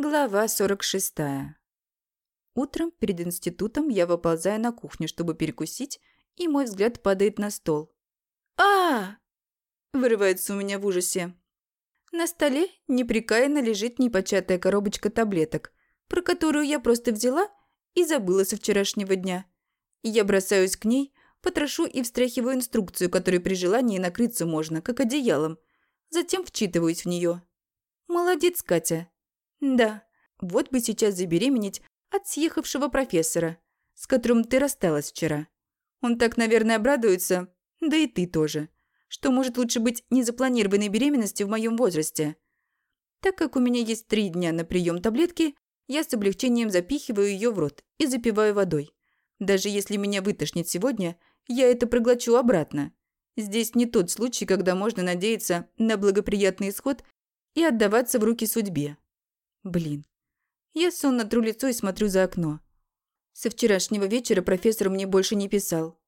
Глава 46. Утром перед институтом я выползаю на кухню, чтобы перекусить, и мой взгляд падает на стол. а вырывается у меня в ужасе. На столе непрекаянно лежит непочатая коробочка таблеток, про которую я просто взяла и забыла со вчерашнего дня. Я бросаюсь к ней, потрошу и встряхиваю инструкцию, которой при желании накрыться можно, как одеялом. Затем вчитываюсь в нее. Молодец, Катя. Да, вот бы сейчас забеременеть от съехавшего профессора, с которым ты рассталась вчера. Он так, наверное, обрадуется, да и ты тоже, что может лучше быть незапланированной беременности в моем возрасте. Так как у меня есть три дня на прием таблетки, я с облегчением запихиваю ее в рот и запиваю водой. Даже если меня вытошнит сегодня, я это проглочу обратно. Здесь не тот случай, когда можно надеяться на благоприятный исход и отдаваться в руки судьбе. Блин. Я сонно тру лицо и смотрю за окно. Со вчерашнего вечера профессор мне больше не писал.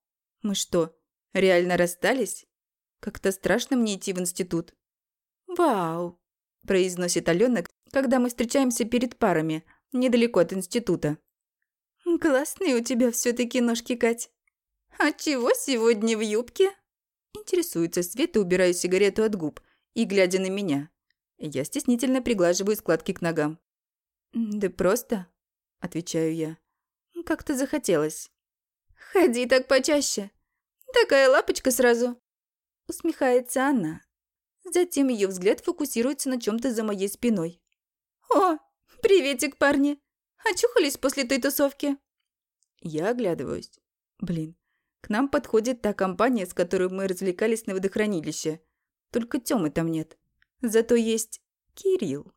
Мы что, реально расстались? Как-то страшно мне идти в институт. «Вау!» – произносит Алена, когда мы встречаемся перед парами, недалеко от института. «Классные у тебя все таки ножки, Кать. А чего сегодня в юбке?» Интересуется Света, убирая сигарету от губ и глядя на меня. Я стеснительно приглаживаю складки к ногам. «Да просто», – отвечаю я. «Как-то захотелось». «Ходи так почаще. Такая лапочка сразу». Усмехается она. Затем ее взгляд фокусируется на чем то за моей спиной. «О, приветик, парни! Очухались после той тусовки?» Я оглядываюсь. Блин, к нам подходит та компания, с которой мы развлекались на водохранилище. Только Тёмы там нет. Зато есть Кирилл.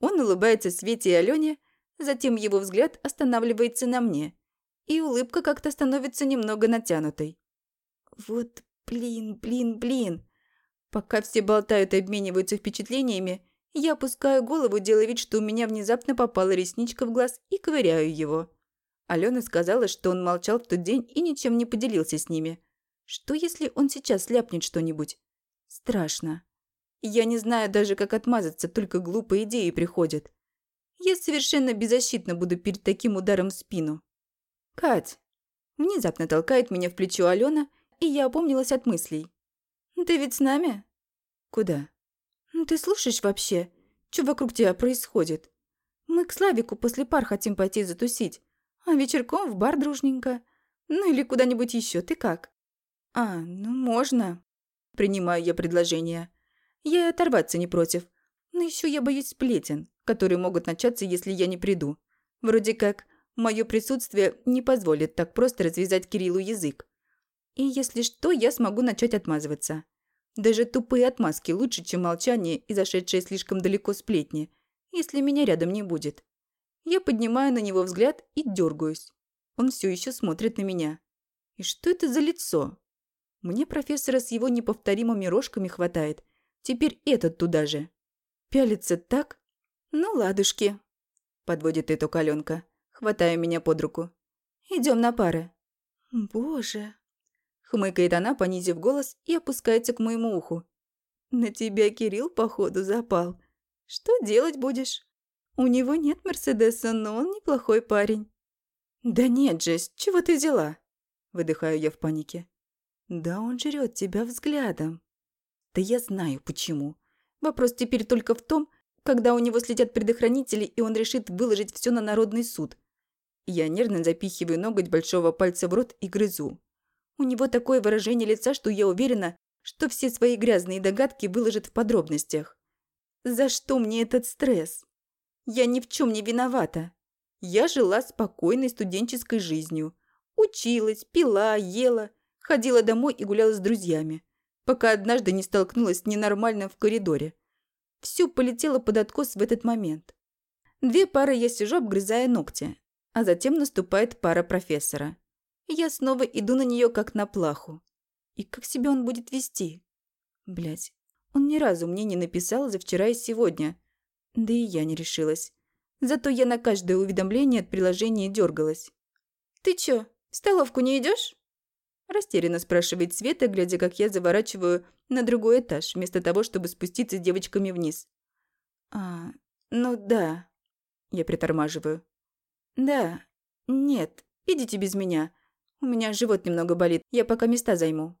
Он улыбается Свете и Алене, затем его взгляд останавливается на мне, и улыбка как-то становится немного натянутой. Вот блин, блин, блин. Пока все болтают и обмениваются впечатлениями, я опускаю голову, делая вид, что у меня внезапно попала ресничка в глаз и ковыряю его. Алена сказала, что он молчал в тот день и ничем не поделился с ними. Что, если он сейчас ляпнет что-нибудь? Страшно. Я не знаю даже, как отмазаться, только глупые идеи приходят. Я совершенно беззащитно буду перед таким ударом в спину. «Кать!» Внезапно толкает меня в плечо Алена, и я опомнилась от мыслей. «Ты ведь с нами?» «Куда?» «Ты слушаешь вообще? Что вокруг тебя происходит? Мы к Славику после пар хотим пойти затусить, а вечерком в бар дружненько. Ну или куда-нибудь еще. Ты как?» «А, ну можно». Принимаю я предложение. Я и оторваться не против. Но еще я боюсь сплетен, которые могут начаться, если я не приду. Вроде как, мое присутствие не позволит так просто развязать Кириллу язык. И если что, я смогу начать отмазываться. Даже тупые отмазки лучше, чем молчание и зашедшие слишком далеко сплетни, если меня рядом не будет. Я поднимаю на него взгляд и дергаюсь. Он все еще смотрит на меня. И что это за лицо? Мне профессора с его неповторимыми рожками хватает – Теперь этот туда же. Пялится так? Ну, ладушки. Подводит итог Аленка, хватая меня под руку. Идем на пары. Боже. Хмыкает она, понизив голос, и опускается к моему уху. На тебя Кирилл, походу, запал. Что делать будешь? У него нет Мерседеса, но он неплохой парень. Да нет же, с чего ты взяла? Выдыхаю я в панике. Да он жрет тебя взглядом. Да я знаю, почему. Вопрос теперь только в том, когда у него слетят предохранители, и он решит выложить все на народный суд. Я нервно запихиваю ноготь большого пальца в рот и грызу. У него такое выражение лица, что я уверена, что все свои грязные догадки выложит в подробностях. За что мне этот стресс? Я ни в чем не виновата. Я жила спокойной студенческой жизнью. Училась, пила, ела, ходила домой и гуляла с друзьями пока однажды не столкнулась с ненормальным в коридоре. Все полетело под откос в этот момент. Две пары я сижу, обгрызая ногти, а затем наступает пара профессора. я снова иду на нее как на плаху. И как себя он будет вести? Блять, он ни разу мне не написал за вчера и сегодня. Да и я не решилась. Зато я на каждое уведомление от приложения дергалась. «Ты чё, в столовку не идешь? Растерянно спрашивает Света, глядя, как я заворачиваю на другой этаж, вместо того, чтобы спуститься с девочками вниз. «А, ну да». Я притормаживаю. «Да. Нет. Идите без меня. У меня живот немного болит. Я пока места займу».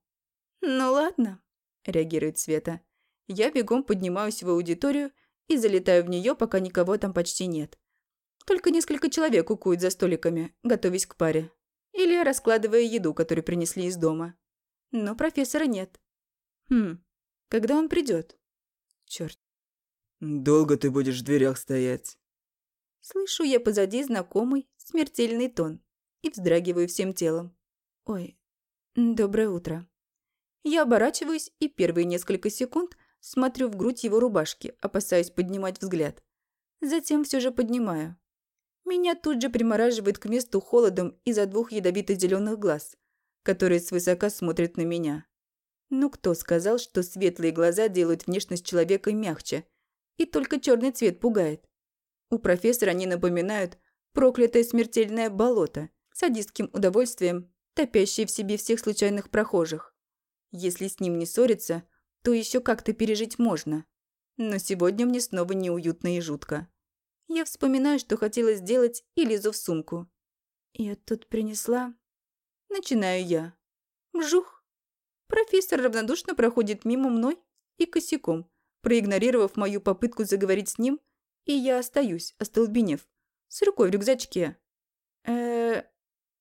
«Ну ладно», – реагирует Света. Я бегом поднимаюсь в аудиторию и залетаю в нее, пока никого там почти нет. Только несколько человек укуют за столиками, готовясь к паре. Или раскладывая еду, которую принесли из дома. Но профессора нет. Хм, когда он придет? Черт. Долго ты будешь в дверях стоять? Слышу я позади знакомый смертельный тон и вздрагиваю всем телом. Ой, доброе утро. Я оборачиваюсь и первые несколько секунд смотрю в грудь его рубашки, опасаясь поднимать взгляд. Затем все же поднимаю. Меня тут же примораживает к месту холодом из-за двух ядовито-зеленых глаз, которые свысока смотрят на меня. Ну кто сказал, что светлые глаза делают внешность человека мягче, и только черный цвет пугает? У профессора они напоминают проклятое смертельное болото, садистским удовольствием, топящее в себе всех случайных прохожих. Если с ним не ссориться, то еще как-то пережить можно. Но сегодня мне снова неуютно и жутко. Я вспоминаю, что хотела сделать, и лезу в сумку. Я тут принесла... Начинаю я. Мжух. Профессор равнодушно проходит мимо мной и косяком, проигнорировав мою попытку заговорить с ним, и я остаюсь, остолбенев, с рукой в рюкзачке. э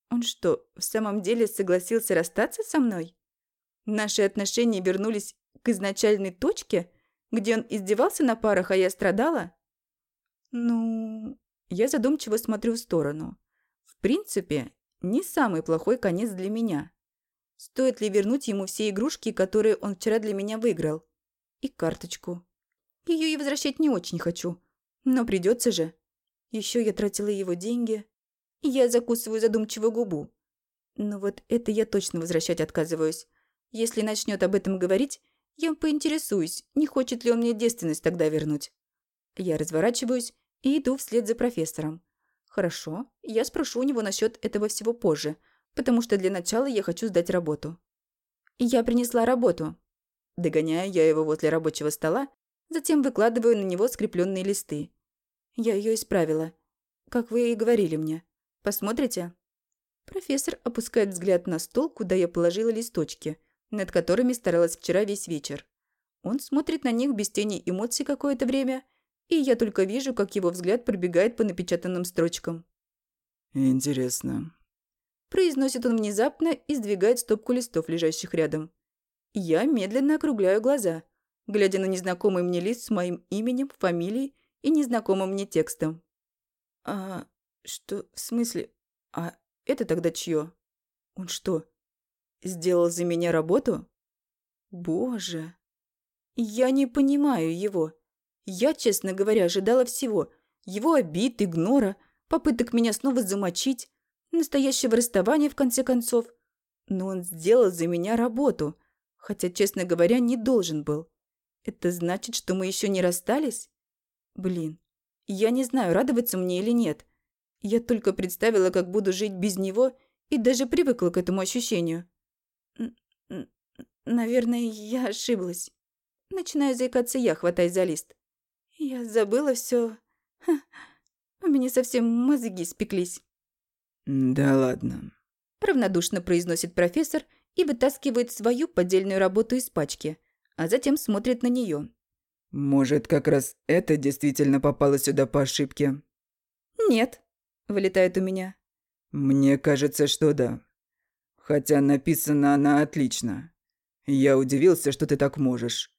Он что, в самом деле согласился расстаться со мной? Наши отношения вернулись к изначальной точке, где он издевался на парах, а я страдала? Ну, я задумчиво смотрю в сторону. В принципе, не самый плохой конец для меня. Стоит ли вернуть ему все игрушки, которые он вчера для меня выиграл? И карточку. Ее и возвращать не очень хочу. Но придется же. Еще я тратила его деньги. Я закусываю задумчивую губу. Но вот это я точно возвращать отказываюсь. Если начнет об этом говорить, я поинтересуюсь, не хочет ли он мне девственность тогда вернуть. Я разворачиваюсь и иду вслед за профессором. Хорошо, я спрошу у него насчет этого всего позже, потому что для начала я хочу сдать работу. Я принесла работу. Догоняю я его возле рабочего стола, затем выкладываю на него скрепленные листы. Я ее исправила. Как вы и говорили мне. Посмотрите? Профессор опускает взгляд на стол, куда я положила листочки, над которыми старалась вчера весь вечер. Он смотрит на них без тени эмоций какое-то время – и я только вижу, как его взгляд пробегает по напечатанным строчкам. «Интересно», – произносит он внезапно и сдвигает стопку листов, лежащих рядом. Я медленно округляю глаза, глядя на незнакомый мне лист с моим именем, фамилией и незнакомым мне текстом. «А что, в смысле? А это тогда чье? Он что, сделал за меня работу? Боже, я не понимаю его». Я, честно говоря, ожидала всего. Его обид, игнора, попыток меня снова замочить, настоящего расставания, в конце концов. Но он сделал за меня работу, хотя, честно говоря, не должен был. Это значит, что мы еще не расстались? Блин, я не знаю, радоваться мне или нет. Я только представила, как буду жить без него, и даже привыкла к этому ощущению. Наверное, я ошиблась. Начинаю заикаться я, хватаясь за лист. Я забыла все. У меня совсем мозги спеклись. Да ладно. Равнодушно произносит профессор и вытаскивает свою поддельную работу из пачки, а затем смотрит на нее. Может, как раз это действительно попало сюда по ошибке? Нет, вылетает у меня. Мне кажется, что да. Хотя написана она отлично. Я удивился, что ты так можешь.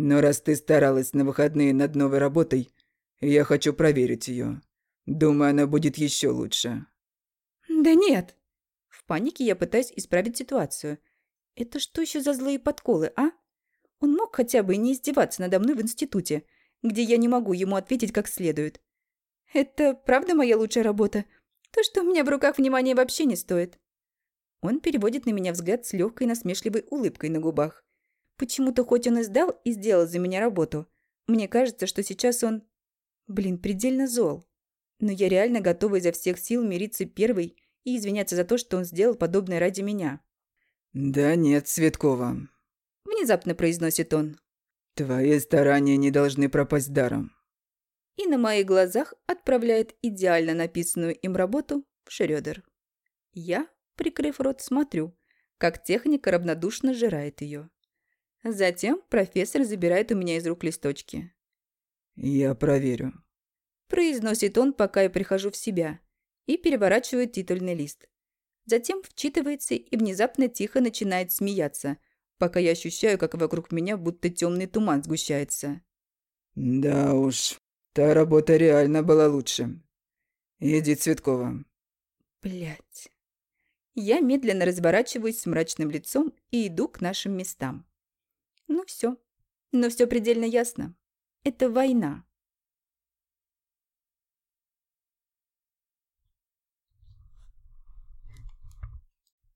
Но раз ты старалась на выходные над новой работой, я хочу проверить ее. Думаю, она будет еще лучше. Да нет. В панике я пытаюсь исправить ситуацию. Это что еще за злые подколы, а? Он мог хотя бы не издеваться надо мной в институте, где я не могу ему ответить как следует. Это правда моя лучшая работа? То, что у меня в руках внимания вообще не стоит. Он переводит на меня взгляд с легкой насмешливой улыбкой на губах. Почему-то хоть он и сдал и сделал за меня работу, мне кажется, что сейчас он... Блин, предельно зол. Но я реально готова изо всех сил мириться первой и извиняться за то, что он сделал подобное ради меня. «Да нет, Светкова», – внезапно произносит он. «Твои старания не должны пропасть даром». и на моих глазах отправляет идеально написанную им работу в Шрёдер. Я, прикрыв рот, смотрю, как техника равнодушно жирает ее. Затем профессор забирает у меня из рук листочки. «Я проверю», – произносит он, пока я прихожу в себя, и переворачивает титульный лист. Затем вчитывается и внезапно тихо начинает смеяться, пока я ощущаю, как вокруг меня будто темный туман сгущается. «Да уж, Та работа реально была лучше. Иди, Цветкова. Блять. Я медленно разворачиваюсь с мрачным лицом и иду к нашим местам. Ну все. Но все предельно ясно. Это война.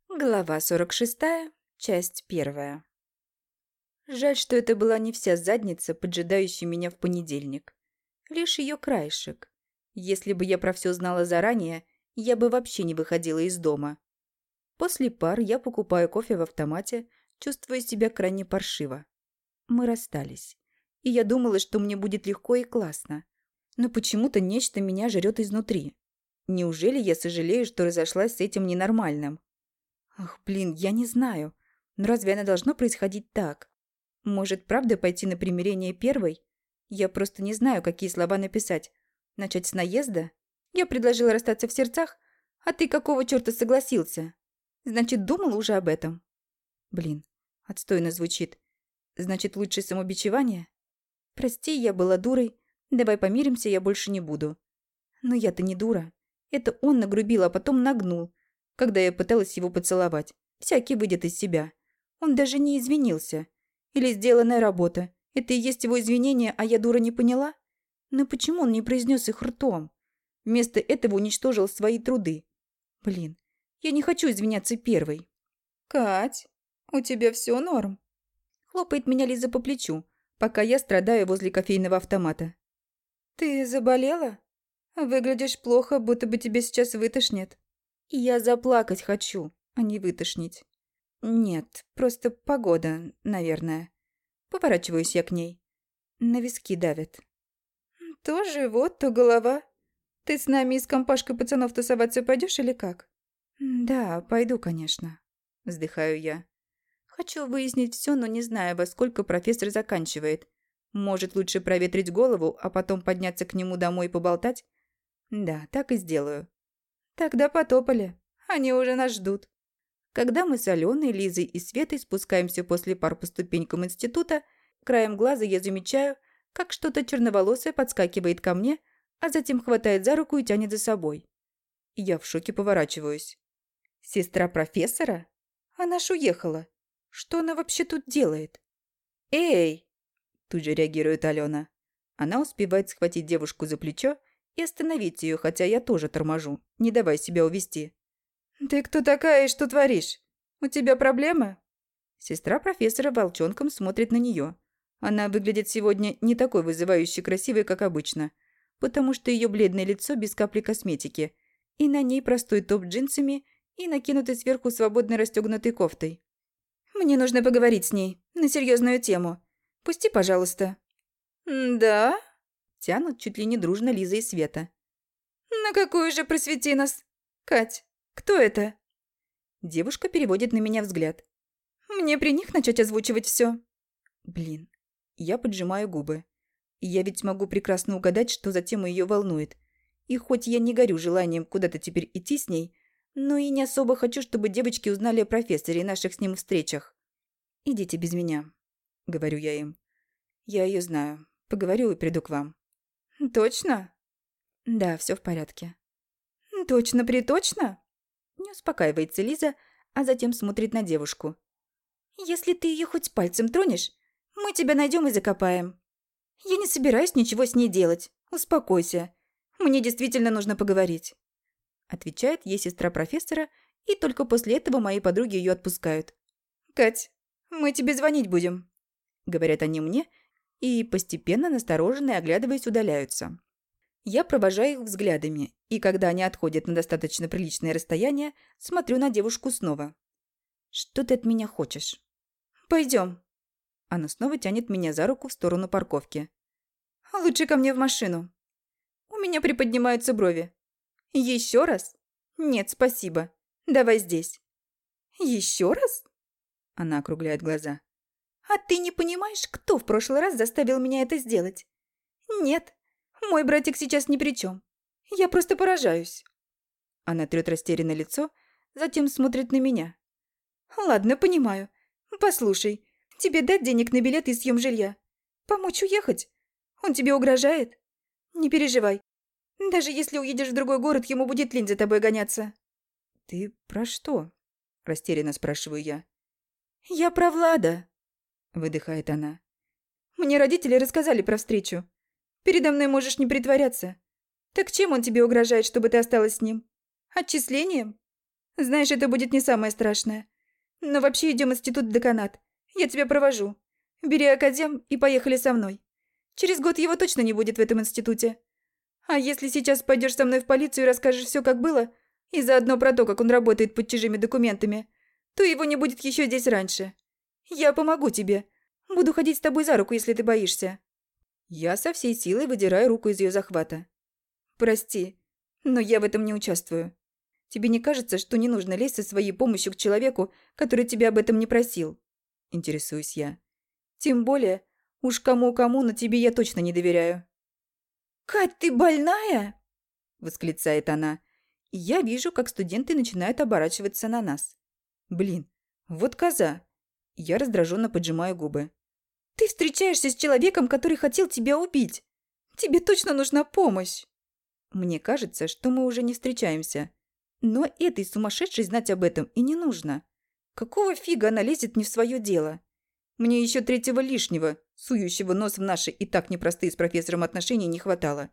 Глава 46, часть первая. Жаль, что это была не вся задница, поджидающая меня в понедельник лишь ее краешек. Если бы я про все знала заранее, я бы вообще не выходила из дома. После пар я покупаю кофе в автомате, чувствуя себя крайне паршиво. Мы расстались. И я думала, что мне будет легко и классно. Но почему-то нечто меня жрет изнутри. Неужели я сожалею, что разошлась с этим ненормальным? Ах, блин, я не знаю. Но разве оно должно происходить так? Может, правда пойти на примирение первой? Я просто не знаю, какие слова написать. Начать с наезда? Я предложила расстаться в сердцах, а ты какого черта согласился? Значит, думал уже об этом? Блин, отстойно звучит. Значит, лучше самобичевание? Прости, я была дурой. Давай помиримся, я больше не буду. Но я-то не дура. Это он нагрубил, а потом нагнул, когда я пыталась его поцеловать. Всякий выйдет из себя. Он даже не извинился. Или сделанная работа. Это и есть его извинения, а я, дура, не поняла? Но почему он не произнес их ртом? Вместо этого уничтожил свои труды. Блин, я не хочу извиняться первой. «Кать, у тебя все норм?» Хлопает меня Лиза по плечу, пока я страдаю возле кофейного автомата. «Ты заболела? Выглядишь плохо, будто бы тебя сейчас вытошнит». «Я заплакать хочу, а не вытошнить». «Нет, просто погода, наверное». Поворачиваюсь я к ней. На виски давит. То живот, то голова. Ты с нами из компашкой пацанов тусоваться пойдешь или как? Да, пойду, конечно. Вздыхаю я. Хочу выяснить все, но не знаю, во сколько профессор заканчивает. Может, лучше проветрить голову, а потом подняться к нему домой и поболтать? Да, так и сделаю. Тогда потопали. Они уже нас ждут. Когда мы с Аленой, Лизой и Светой спускаемся после пар по ступенькам института, краем глаза я замечаю, как что-то черноволосое подскакивает ко мне, а затем хватает за руку и тянет за собой. Я в шоке поворачиваюсь. «Сестра профессора? Она ж уехала. Что она вообще тут делает?» «Эй!» Тут же реагирует Алена. Она успевает схватить девушку за плечо и остановить ее, хотя я тоже торможу, не давай себя увести. «Ты кто такая и что творишь? У тебя проблемы?» Сестра профессора волчонком смотрит на нее. Она выглядит сегодня не такой вызывающе красивой, как обычно, потому что ее бледное лицо без капли косметики, и на ней простой топ джинсами и накинутый сверху свободно расстегнутой кофтой. «Мне нужно поговорить с ней на серьезную тему. Пусти, пожалуйста». «Да?» – тянут чуть ли не дружно Лиза и Света. «На какую же просвети нас? Кать, кто это?» Девушка переводит на меня взгляд. «Мне при них начать озвучивать все. Блин, я поджимаю губы. Я ведь могу прекрасно угадать, что за тему ее волнует. И хоть я не горю желанием куда-то теперь идти с ней, но и не особо хочу, чтобы девочки узнали о профессоре и наших с ним встречах. «Идите без меня», — говорю я им. «Я ее знаю. Поговорю и приду к вам». «Точно?» «Да, все в порядке». «Точно-приточно?» Не успокаивается Лиза, а затем смотрит на девушку. «Если ты ее хоть пальцем тронешь, мы тебя найдем и закопаем. Я не собираюсь ничего с ней делать. Успокойся. Мне действительно нужно поговорить». Отвечает ей сестра профессора, и только после этого мои подруги ее отпускают. «Кать, мы тебе звонить будем», — говорят они мне, и постепенно, настороженно оглядываясь, удаляются. Я провожаю их взглядами, и когда они отходят на достаточно приличное расстояние, смотрю на девушку снова. «Что ты от меня хочешь?» «Пойдем». Она снова тянет меня за руку в сторону парковки. «Лучше ко мне в машину. меня приподнимаются брови. Еще раз? Нет, спасибо. Давай здесь. Еще раз? Она округляет глаза. А ты не понимаешь, кто в прошлый раз заставил меня это сделать? Нет, мой братик сейчас ни при чем. Я просто поражаюсь. Она трет растерянное лицо, затем смотрит на меня. Ладно, понимаю. Послушай, тебе дать денег на билет и съем жилья? Помочь уехать? Он тебе угрожает? Не переживай. Даже если уедешь в другой город, ему будет лень за тобой гоняться. Ты про что? Растерянно спрашиваю я. Я про Влада. Выдыхает она. Мне родители рассказали про встречу. Передо мной можешь не притворяться. Так чем он тебе угрожает, чтобы ты осталась с ним? Отчислением? Знаешь, это будет не самое страшное. Но вообще идем в институт-деканат. Я тебя провожу. Бери академ и поехали со мной. Через год его точно не будет в этом институте. А если сейчас пойдешь со мной в полицию и расскажешь все, как было, и заодно про то, как он работает под чужими документами, то его не будет еще здесь раньше. Я помогу тебе. Буду ходить с тобой за руку, если ты боишься. Я со всей силой выдираю руку из ее захвата. Прости, но я в этом не участвую. Тебе не кажется, что не нужно лезть со своей помощью к человеку, который тебя об этом не просил? Интересуюсь я. Тем более, уж кому-кому, но тебе я точно не доверяю. «Кать, ты больная?» – восклицает она. Я вижу, как студенты начинают оборачиваться на нас. Блин, вот коза. Я раздраженно поджимаю губы. «Ты встречаешься с человеком, который хотел тебя убить. Тебе точно нужна помощь!» Мне кажется, что мы уже не встречаемся. Но этой сумасшедшей знать об этом и не нужно. Какого фига она лезет не в свое дело? Мне еще третьего лишнего, сующего нос в наши и так непростые с профессором отношения, не хватало.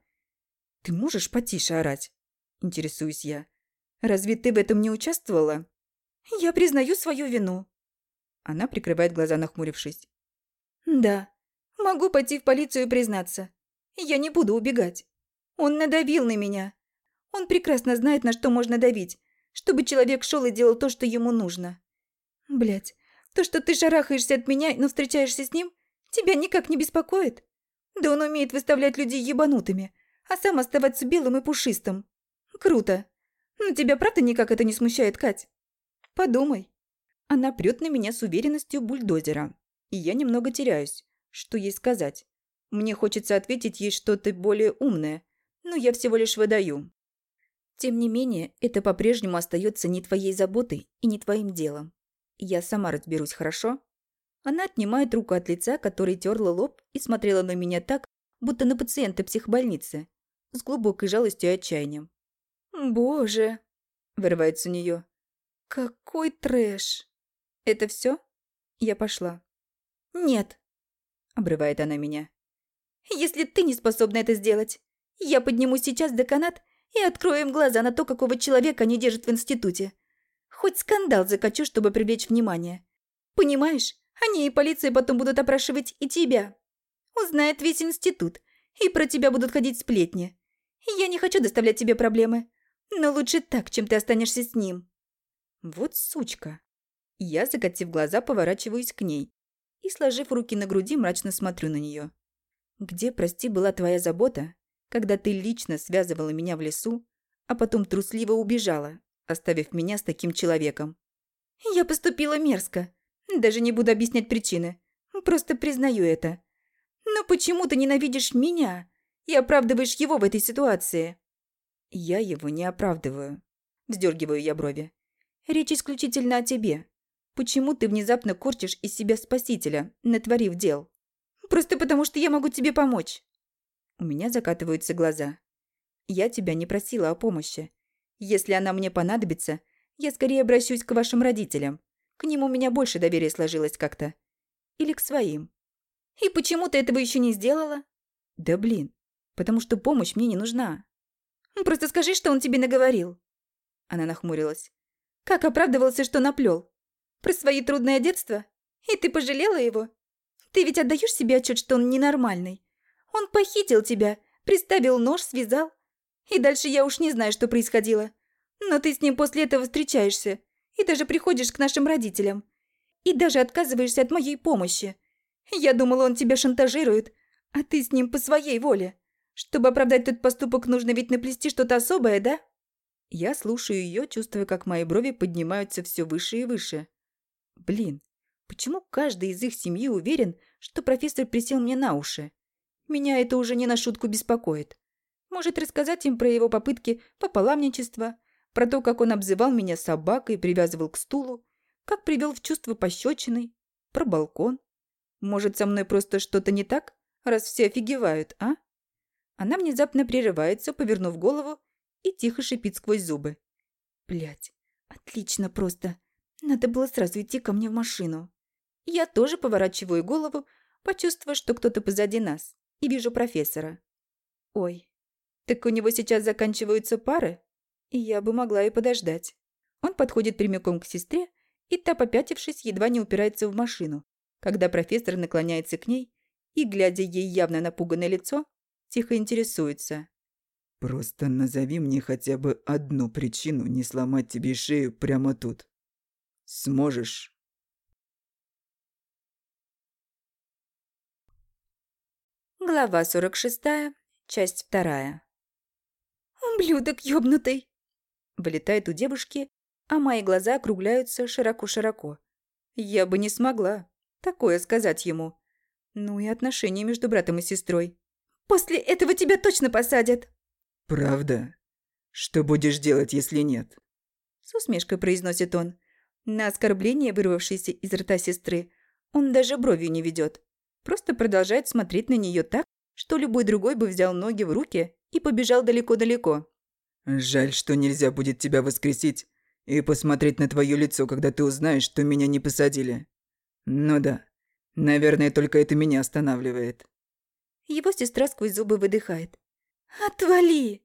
«Ты можешь потише орать?» – интересуюсь я. «Разве ты в этом не участвовала?» «Я признаю свою вину». Она прикрывает глаза, нахмурившись. «Да, могу пойти в полицию и признаться. Я не буду убегать. Он надавил на меня. Он прекрасно знает, на что можно давить, чтобы человек шел и делал то, что ему нужно. Блять, то, что ты шарахаешься от меня, но встречаешься с ним, тебя никак не беспокоит. Да он умеет выставлять людей ебанутыми, а сам оставаться белым и пушистым. Круто. Но тебя правда никак это не смущает, Кать? Подумай. Она прет на меня с уверенностью бульдозера. И я немного теряюсь. Что ей сказать? Мне хочется ответить ей что-то более умное, но я всего лишь выдаю. Тем не менее, это по-прежнему остается не твоей заботой и не твоим делом. Я сама разберусь, хорошо? Она отнимает руку от лица, который терла лоб и смотрела на меня так, будто на пациента психбольницы, с глубокой жалостью и отчаянием. «Боже!» – вырывается у нее. «Какой трэш!» «Это все? Я пошла. «Нет!» – обрывает она меня. «Если ты не способна это сделать, я поднимусь сейчас в деканат и открою им глаза на то, какого человека они держат в институте. Хоть скандал закачу, чтобы привлечь внимание. Понимаешь, они и полиция потом будут опрашивать и тебя. Узнает весь институт, и про тебя будут ходить сплетни. Я не хочу доставлять тебе проблемы, но лучше так, чем ты останешься с ним. Вот сучка. Я, закатив глаза, поворачиваюсь к ней и, сложив руки на груди, мрачно смотрю на нее. Где, прости, была твоя забота, когда ты лично связывала меня в лесу, а потом трусливо убежала, оставив меня с таким человеком. Я поступила мерзко. Даже не буду объяснять причины. Просто признаю это. Но почему ты ненавидишь меня и оправдываешь его в этой ситуации? Я его не оправдываю. Вздергиваю я брови. Речь исключительно о тебе. Почему ты внезапно корчишь из себя спасителя, натворив дел? Просто потому, что я могу тебе помочь. У меня закатываются глаза. Я тебя не просила о помощи. Если она мне понадобится, я скорее обращусь к вашим родителям. К ним у меня больше доверия сложилось как-то. Или к своим. И почему ты этого еще не сделала? Да блин, потому что помощь мне не нужна. Просто скажи, что он тебе наговорил. Она нахмурилась. Как оправдывался, что наплел? Про свои трудное детство? И ты пожалела его? Ты ведь отдаешь себе отчет, что он ненормальный? Он похитил тебя, приставил нож, связал. И дальше я уж не знаю, что происходило. Но ты с ним после этого встречаешься. И даже приходишь к нашим родителям. И даже отказываешься от моей помощи. Я думала, он тебя шантажирует, а ты с ним по своей воле. Чтобы оправдать этот поступок, нужно ведь наплести что-то особое, да? Я слушаю ее, чувствуя, как мои брови поднимаются все выше и выше. Блин, почему каждый из их семьи уверен, что профессор присел мне на уши? Меня это уже не на шутку беспокоит. Может рассказать им про его попытки пополамничества, про то, как он обзывал меня собакой и привязывал к стулу, как привел в чувство пощечиной, про балкон. Может, со мной просто что-то не так, раз все офигевают, а? Она внезапно прерывается, повернув голову, и тихо шипит сквозь зубы. Блять, отлично просто. Надо было сразу идти ко мне в машину. Я тоже поворачиваю голову, почувствовав, что кто-то позади нас, и вижу профессора. Ой, так у него сейчас заканчиваются пары, и я бы могла и подождать. Он подходит прямиком к сестре, и та, попятившись, едва не упирается в машину, когда профессор наклоняется к ней и, глядя ей явно напуганное лицо, тихо интересуется. «Просто назови мне хотя бы одну причину не сломать тебе шею прямо тут. Сможешь?» Глава 46, часть 2. «Ублюдок ёбнутый!» Вылетает у девушки, а мои глаза округляются широко-широко. Я бы не смогла такое сказать ему. Ну и отношения между братом и сестрой. «После этого тебя точно посадят!» «Правда? Что будешь делать, если нет?» С усмешкой произносит он. На оскорбление, вырвавшееся из рта сестры, он даже бровью не ведет. Просто продолжает смотреть на нее так, что любой другой бы взял ноги в руки и побежал далеко-далеко. «Жаль, что нельзя будет тебя воскресить и посмотреть на твое лицо, когда ты узнаешь, что меня не посадили. Ну да, наверное, только это меня останавливает». Его сестра сквозь зубы выдыхает. «Отвали!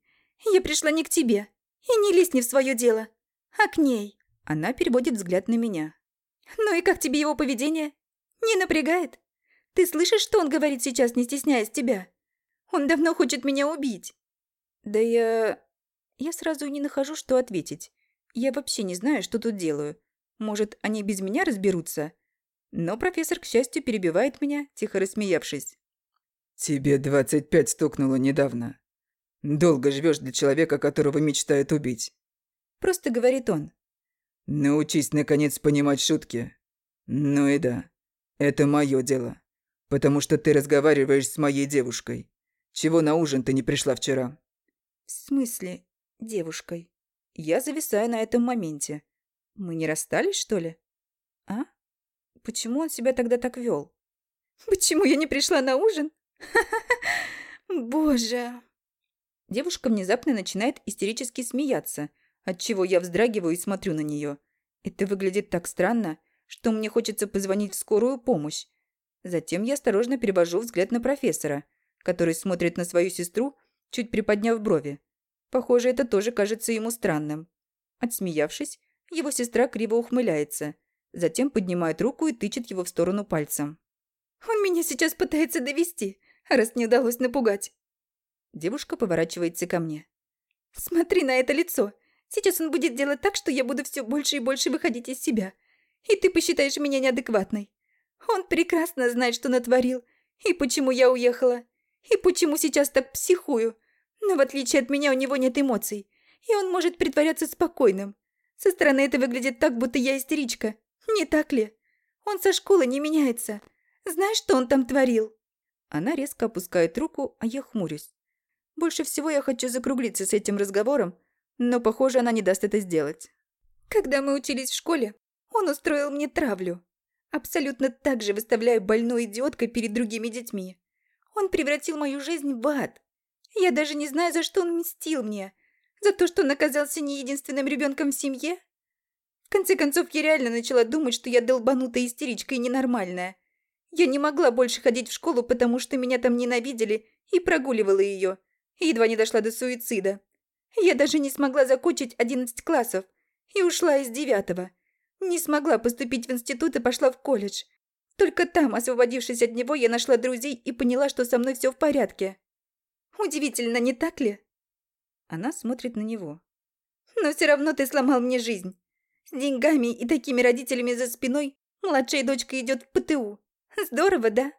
Я пришла не к тебе. И не лезь не в свое дело, а к ней». Она переводит взгляд на меня. «Ну и как тебе его поведение? Не напрягает? Ты слышишь, что он говорит сейчас, не стесняясь тебя? Он давно хочет меня убить». «Да я...» Я сразу не нахожу, что ответить. Я вообще не знаю, что тут делаю. Может, они без меня разберутся? Но профессор, к счастью, перебивает меня, тихо рассмеявшись. «Тебе двадцать пять стукнуло недавно. Долго живешь для человека, которого мечтают убить. Просто говорит он. Научись, наконец, понимать шутки. Ну и да, это мое дело. Потому что ты разговариваешь с моей девушкой. Чего на ужин ты не пришла вчера? В смысле, девушкой? Я зависаю на этом моменте. Мы не расстались, что ли? А? Почему он себя тогда так вел? Почему я не пришла на ужин? Боже. Девушка внезапно начинает истерически смеяться, отчего я вздрагиваю и смотрю на нее. Это выглядит так странно, что мне хочется позвонить в скорую помощь. Затем я осторожно перевожу взгляд на профессора, который смотрит на свою сестру, чуть приподняв брови. Похоже, это тоже кажется ему странным. Отсмеявшись, его сестра криво ухмыляется, затем поднимает руку и тычет его в сторону пальцем. «Он меня сейчас пытается довести, раз не удалось напугать. Девушка поворачивается ко мне. «Смотри на это лицо. Сейчас он будет делать так, что я буду все больше и больше выходить из себя. И ты посчитаешь меня неадекватной. Он прекрасно знает, что натворил, и почему я уехала, и почему сейчас так психую. Но в отличие от меня у него нет эмоций, и он может притворяться спокойным. Со стороны это выглядит так, будто я истеричка. Не так ли? Он со школы не меняется. Знаешь, что он там творил?» Она резко опускает руку, а я хмурюсь. Больше всего я хочу закруглиться с этим разговором, но, похоже, она не даст это сделать. Когда мы учились в школе, он устроил мне травлю. Абсолютно так же выставляя больной идиоткой перед другими детьми. Он превратил мою жизнь в ад. Я даже не знаю, за что он мстил мне. За то, что он оказался не единственным ребенком в семье? В конце концов, я реально начала думать, что я долбанутая истеричка и ненормальная. Я не могла больше ходить в школу, потому что меня там ненавидели и прогуливала ее едва не дошла до суицида. Я даже не смогла закончить 11 классов и ушла из девятого. Не смогла поступить в институт и пошла в колледж. Только там, освободившись от него, я нашла друзей и поняла, что со мной все в порядке. Удивительно, не так ли? Она смотрит на него. Но все равно ты сломал мне жизнь. С деньгами и такими родителями за спиной младшая дочка идет в ПТУ. Здорово, да?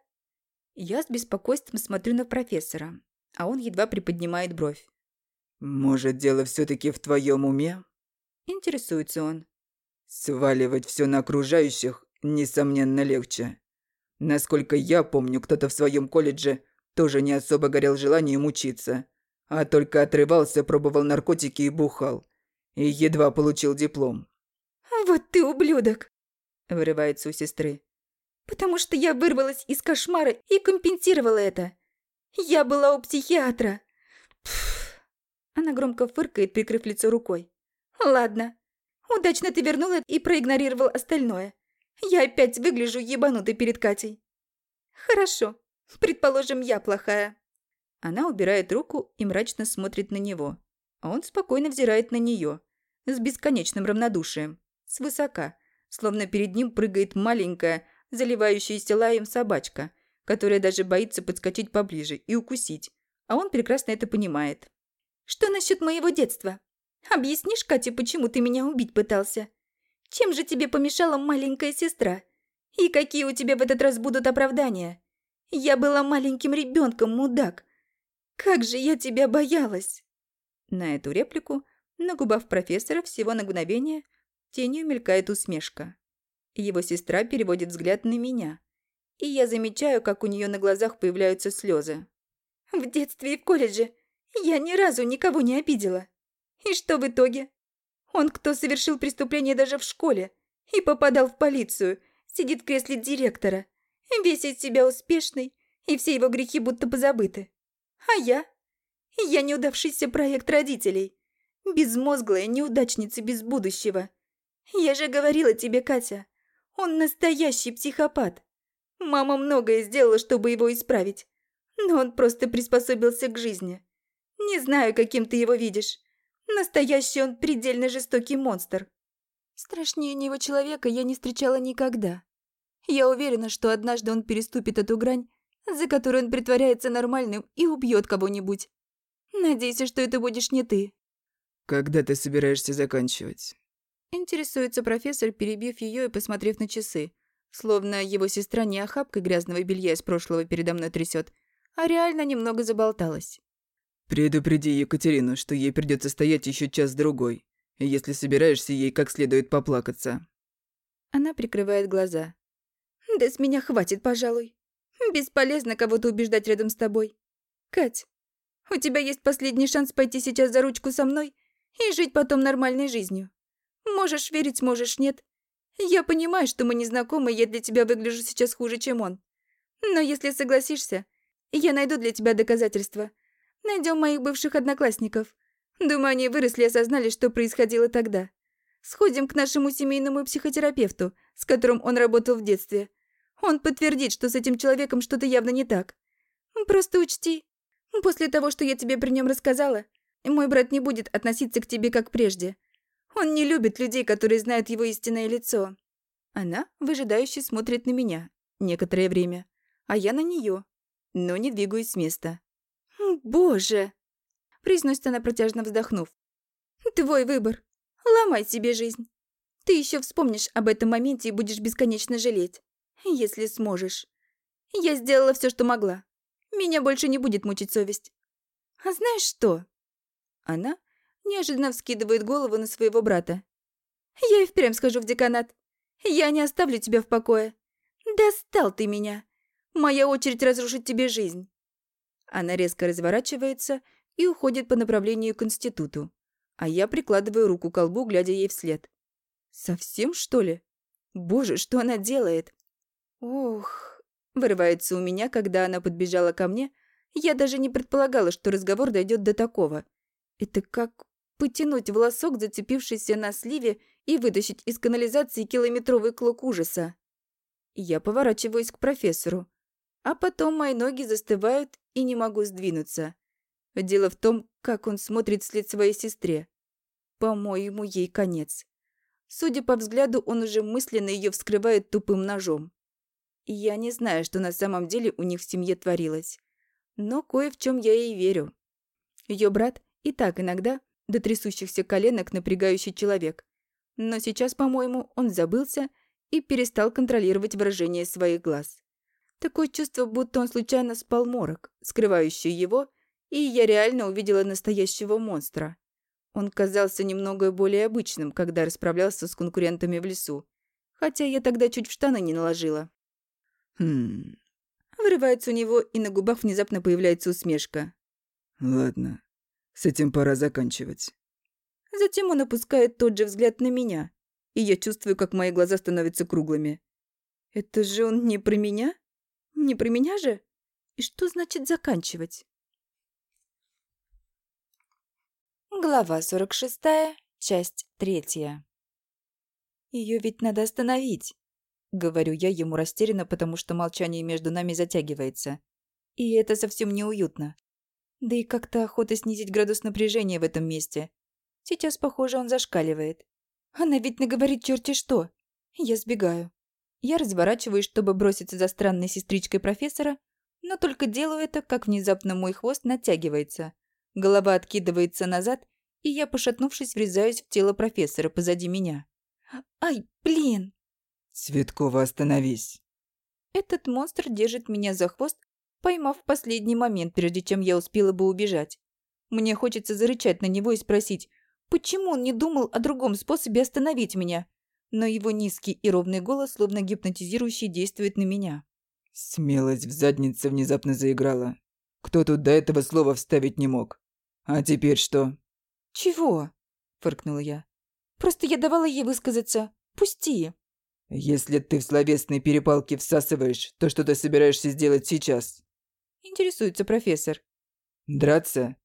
Я с беспокойством смотрю на профессора. А он едва приподнимает бровь. «Может, дело все-таки в твоем уме?» Интересуется он. «Сваливать все на окружающих, несомненно, легче. Насколько я помню, кто-то в своем колледже тоже не особо горел желанием учиться, а только отрывался, пробовал наркотики и бухал. И едва получил диплом. «Вот ты ублюдок!» – вырывается у сестры. «Потому что я вырвалась из кошмара и компенсировала это. Я была у психиатра. Пф. Она громко фыркает, прикрыв лицо рукой. Ладно. Удачно ты вернула и проигнорировал остальное. Я опять выгляжу ебанутой перед Катей. Хорошо. Предположим, я плохая. Она убирает руку и мрачно смотрит на него, а он спокойно взирает на нее с бесконечным равнодушием, свысока, словно перед ним прыгает маленькая, заливающаяся лаем собачка, которая даже боится подскочить поближе и укусить, а он прекрасно это понимает. «Что насчет моего детства? Объяснишь, Кате, почему ты меня убить пытался? Чем же тебе помешала маленькая сестра? И какие у тебя в этот раз будут оправдания? Я была маленьким ребенком, мудак. Как же я тебя боялась!» На эту реплику на губах профессора всего на мгновение тенью мелькает усмешка. Его сестра переводит взгляд на меня, и я замечаю, как у нее на глазах появляются слезы. В детстве и в колледже я ни разу никого не обидела. И что в итоге? Он, кто совершил преступление даже в школе и попадал в полицию, сидит в кресле директора, весь себя успешный, и все его грехи будто позабыты. А я? Я неудавшийся проект родителей. Безмозглая неудачница без будущего. Я же говорила тебе, Катя, он настоящий психопат. Мама многое сделала, чтобы его исправить. Но он просто приспособился к жизни. Не знаю, каким ты его видишь. Настоящий он предельно жестокий монстр. Страшнее него человека я не встречала никогда. Я уверена, что однажды он переступит эту грань, за которой он притворяется нормальным и убьет кого-нибудь. Надейся, что это будешь не ты. Когда ты собираешься заканчивать? Интересуется профессор, перебив ее и посмотрев на часы. Словно его сестра не охапкой грязного белья из прошлого передо мной трясет, а реально немного заболталась. «Предупреди Екатерину, что ей придется стоять еще час-другой, если собираешься ей как следует поплакаться». Она прикрывает глаза. «Да с меня хватит, пожалуй. Бесполезно кого-то убеждать рядом с тобой. Кать, у тебя есть последний шанс пойти сейчас за ручку со мной и жить потом нормальной жизнью. Можешь верить, можешь нет, я понимаю, что мы не знакомы, я для тебя выгляжу сейчас хуже, чем он. Но если согласишься, я найду для тебя доказательства. Найдем моих бывших одноклассников. Думаю, они выросли и осознали, что происходило тогда. Сходим к нашему семейному психотерапевту, с которым он работал в детстве. Он подтвердит, что с этим человеком что-то явно не так. Просто учти, после того, что я тебе при нем рассказала, мой брат не будет относиться к тебе как прежде. Он не любит людей, которые знают его истинное лицо. Она выжидающе смотрит на меня некоторое время, а я на нее, но не двигаюсь с места. «Боже!» – произносит она, протяжно вздохнув. «Твой выбор. Ломай себе жизнь. Ты еще вспомнишь об этом моменте и будешь бесконечно жалеть. Если сможешь. Я сделала все, что могла. Меня больше не будет мучить совесть. А знаешь что?» Она Неожиданно вскидывает голову на своего брата. «Я и впрямь схожу в деканат. Я не оставлю тебя в покое. Достал ты меня. Моя очередь разрушить тебе жизнь». Она резко разворачивается и уходит по направлению к институту. А я прикладываю руку к колбу, глядя ей вслед. «Совсем, что ли? Боже, что она делает?» «Ох...» Вырывается у меня, когда она подбежала ко мне. Я даже не предполагала, что разговор дойдет до такого. Это как потянуть волосок, зацепившийся на сливе, и вытащить из канализации километровый клок ужаса. Я поворачиваюсь к профессору, а потом мои ноги застывают и не могу сдвинуться. Дело в том, как он смотрит вслед своей сестре. По-моему, ей конец. Судя по взгляду, он уже мысленно ее вскрывает тупым ножом. Я не знаю, что на самом деле у них в семье творилось. Но кое в чем я ей верю. Ее брат и так иногда до трясущихся коленок напрягающий человек. Но сейчас, по-моему, он забылся и перестал контролировать выражение своих глаз. Такое чувство, будто он случайно спал морок, скрывающий его, И я реально увидела настоящего монстра. Он казался немного более обычным, когда расправлялся с конкурентами в лесу. Хотя я тогда чуть в штаны не наложила. Хм, Вырывается у него, и на губах внезапно появляется усмешка. ладно. С этим пора заканчивать. Затем он опускает тот же взгляд на меня, и я чувствую, как мои глаза становятся круглыми. Это же он не про меня? Не про меня же? И что значит заканчивать? Глава 46, часть 3. Ее ведь надо остановить. Говорю я ему растерянно, потому что молчание между нами затягивается. И это совсем неуютно. Да и как-то охота снизить градус напряжения в этом месте. Сейчас, похоже, он зашкаливает. Она ведь наговорит черти что. Я сбегаю. Я разворачиваюсь, чтобы броситься за странной сестричкой профессора, но только делаю это, как внезапно мой хвост натягивается. Голова откидывается назад, и я, пошатнувшись, врезаюсь в тело профессора позади меня. «Ай, блин!» Цветкова, остановись. Этот монстр держит меня за хвост, поймав в последний момент, прежде чем я успела бы убежать. Мне хочется зарычать на него и спросить, почему он не думал о другом способе остановить меня, но его низкий и ровный голос, словно гипнотизирующий, действует на меня. Смелость в заднице внезапно заиграла. Кто тут до этого слова вставить не мог? А теперь что? «Чего?» – фыркнула я. «Просто я давала ей высказаться. Пусти!» Если ты в словесной перепалке всасываешь, то что ты собираешься сделать сейчас? Интересуется профессор. Драться?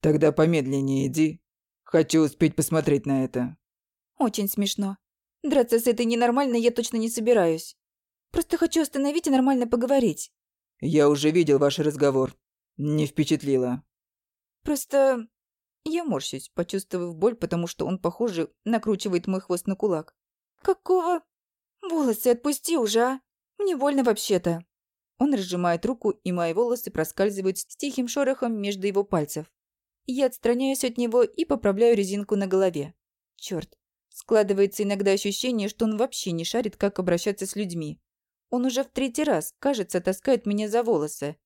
Тогда помедленнее иди. Хочу успеть посмотреть на это. Очень смешно. Драться с этой ненормальной я точно не собираюсь. Просто хочу остановить и нормально поговорить. Я уже видел ваш разговор. Не впечатлило. Просто... Я морщусь, почувствовав боль, потому что он, похоже, накручивает мой хвост на кулак. Какого... «Волосы отпусти уже, а! Мне больно вообще-то!» Он разжимает руку, и мои волосы проскальзывают с тихим шорохом между его пальцев. Я отстраняюсь от него и поправляю резинку на голове. Черт, складывается иногда ощущение, что он вообще не шарит, как обращаться с людьми. Он уже в третий раз, кажется, таскает меня за волосы.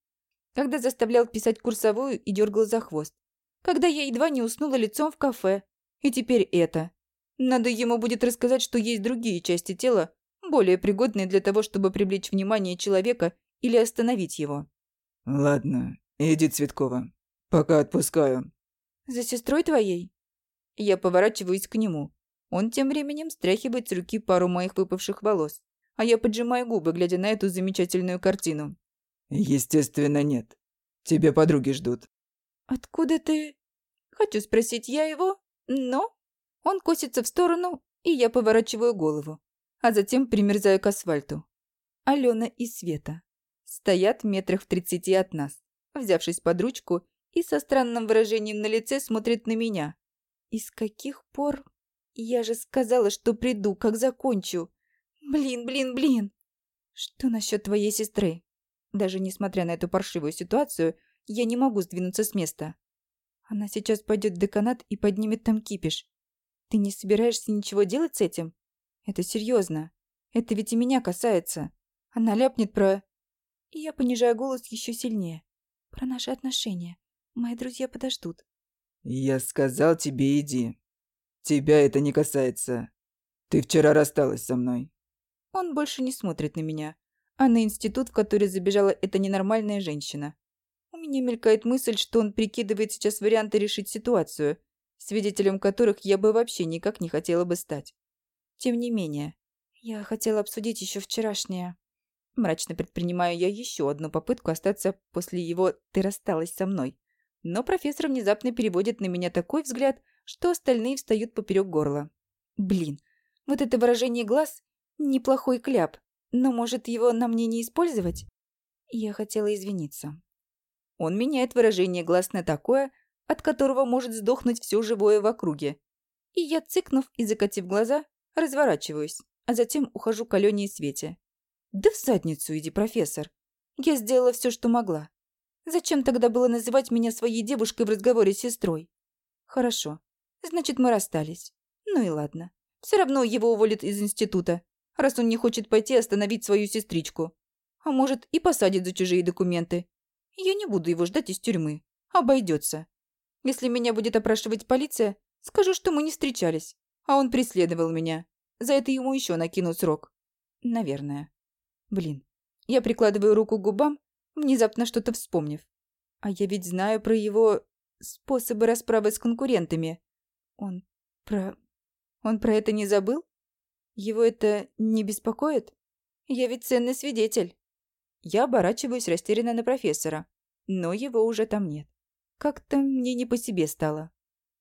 Когда заставлял писать курсовую и дергал за хвост. Когда я едва не уснула лицом в кафе. И теперь это. Надо ему будет рассказать, что есть другие части тела, более пригодные для того, чтобы привлечь внимание человека или остановить его. Ладно, иди, Цветкова. Пока отпускаю. За сестрой твоей? Я поворачиваюсь к нему. Он тем временем стряхивает с руки пару моих выпавших волос, а я поджимаю губы, глядя на эту замечательную картину. Естественно, нет. Тебя подруги ждут. Откуда ты? Хочу спросить я его, но... Он косится в сторону, и я поворачиваю голову а затем примерзаю к асфальту. Алена и Света стоят метрах в тридцати от нас, взявшись под ручку и со странным выражением на лице смотрят на меня. И с каких пор? Я же сказала, что приду, как закончу. Блин, блин, блин. Что насчет твоей сестры? Даже несмотря на эту паршивую ситуацию, я не могу сдвинуться с места. Она сейчас пойдет в деканат и поднимет там кипиш. Ты не собираешься ничего делать с этим? Это серьезно. Это ведь и меня касается. Она ляпнет про... И я понижаю голос еще сильнее. Про наши отношения. Мои друзья подождут. Я сказал тебе иди. Тебя это не касается. Ты вчера рассталась со мной. Он больше не смотрит на меня, а на институт, в который забежала эта ненормальная женщина. У меня мелькает мысль, что он прикидывает сейчас варианты решить ситуацию, свидетелем которых я бы вообще никак не хотела бы стать. Тем не менее, я хотела обсудить еще вчерашнее. Мрачно предпринимаю я еще одну попытку остаться после его «ты рассталась со мной». Но профессор внезапно переводит на меня такой взгляд, что остальные встают поперек горла. Блин, вот это выражение глаз – неплохой кляп, но может его на мне не использовать? Я хотела извиниться. Он меняет выражение глаз на такое, от которого может сдохнуть все живое в округе. И я, цыкнув и закатив глаза, Разворачиваюсь, а затем ухожу к Алене и Свете. «Да в задницу иди, профессор. Я сделала все, что могла. Зачем тогда было называть меня своей девушкой в разговоре с сестрой? Хорошо. Значит, мы расстались. Ну и ладно. Все равно его уволят из института, раз он не хочет пойти остановить свою сестричку. А может, и посадит за чужие документы. Я не буду его ждать из тюрьмы. Обойдется. Если меня будет опрашивать полиция, скажу, что мы не встречались, а он преследовал меня. За это ему еще накинут срок. Наверное. Блин. Я прикладываю руку к губам, внезапно что-то вспомнив. А я ведь знаю про его способы расправы с конкурентами. Он про... Он про это не забыл? Его это не беспокоит? Я ведь ценный свидетель. Я оборачиваюсь растерянно на профессора, но его уже там нет. Как-то мне не по себе стало.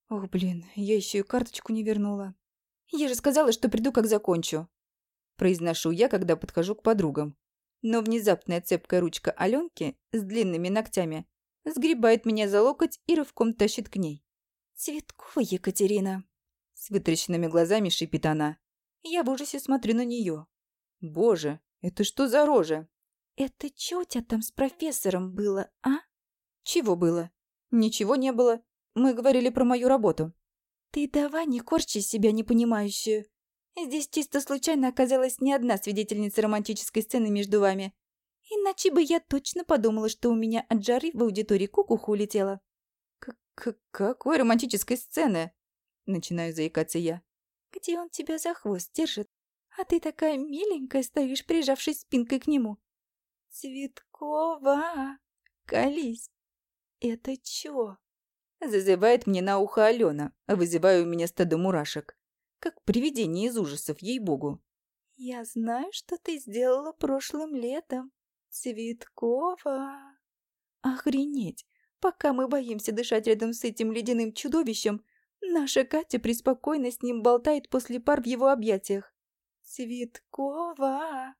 Ох, блин, я еще и карточку не вернула. Я же сказала, что приду, как закончу. Произношу я, когда подхожу к подругам. Но внезапная цепкая ручка Аленки с длинными ногтями сгребает меня за локоть и рывком тащит к ней. «Цветкова Екатерина!» С вытрященными глазами шипит она. Я в ужасе смотрю на нее. «Боже, это что за рожа?» «Это что у тебя там с профессором было, а?» «Чего было?» «Ничего не было. Мы говорили про мою работу». «Ты давай не корчи себя непонимающую. Здесь чисто случайно оказалась не одна свидетельница романтической сцены между вами. Иначе бы я точно подумала, что у меня от жары в аудитории кукуха улетела». К -к «Какой романтической сцены?» Начинаю заикаться я. «Где он тебя за хвост держит? А ты такая миленькая стоишь, прижавшись спинкой к нему. Цветкова, колись. Это чё?» Зазывает мне на ухо Алена, вызывая у меня стадо мурашек. Как привидение из ужасов, ей-богу. «Я знаю, что ты сделала прошлым летом. Цветкова!» «Охренеть! Пока мы боимся дышать рядом с этим ледяным чудовищем, наша Катя преспокойно с ним болтает после пар в его объятиях. Цветкова!»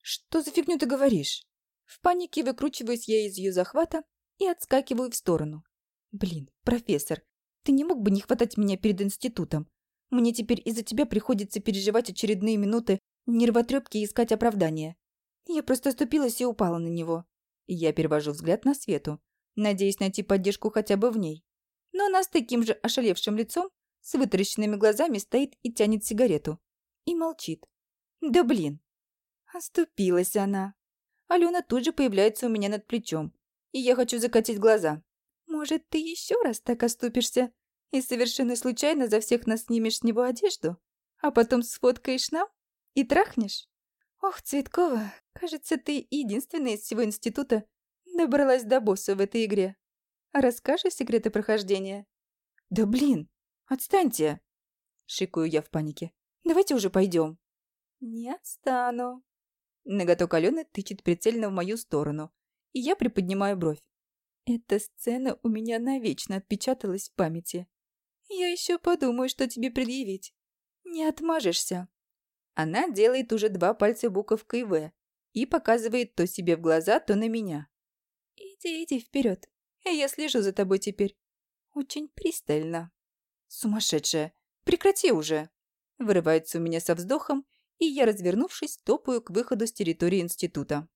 «Что за фигню ты говоришь?» В панике выкручиваюсь я из ее захвата и отскакиваю в сторону. «Блин, профессор, ты не мог бы не хватать меня перед институтом? Мне теперь из-за тебя приходится переживать очередные минуты нервотрепки и искать оправдания. Я просто оступилась и упала на него. Я перевожу взгляд на Свету, надеясь найти поддержку хотя бы в ней. Но она с таким же ошалевшим лицом, с вытаращенными глазами стоит и тянет сигарету. И молчит. Да блин. Оступилась она. Алена тут же появляется у меня над плечом, и я хочу закатить глаза. Может, ты еще раз так оступишься и совершенно случайно за всех нас снимешь с него одежду, а потом сфоткаешь нам и трахнешь? Ох, Цветкова, кажется, ты единственная из всего института добралась до босса в этой игре. Расскажешь секреты прохождения? Да блин, отстаньте! Шикаю я в панике. Давайте уже пойдем. Не отстану. Ноготок Алены тычет прицельно в мою сторону, и я приподнимаю бровь. Эта сцена у меня навечно отпечаталась в памяти. Я еще подумаю, что тебе предъявить. Не отмажешься. Она делает уже два пальца буковкой «В» и показывает то себе в глаза, то на меня. Иди, иди вперед. Я слежу за тобой теперь. Очень пристально. Сумасшедшая. Прекрати уже. Вырывается у меня со вздохом, и я, развернувшись, топаю к выходу с территории института.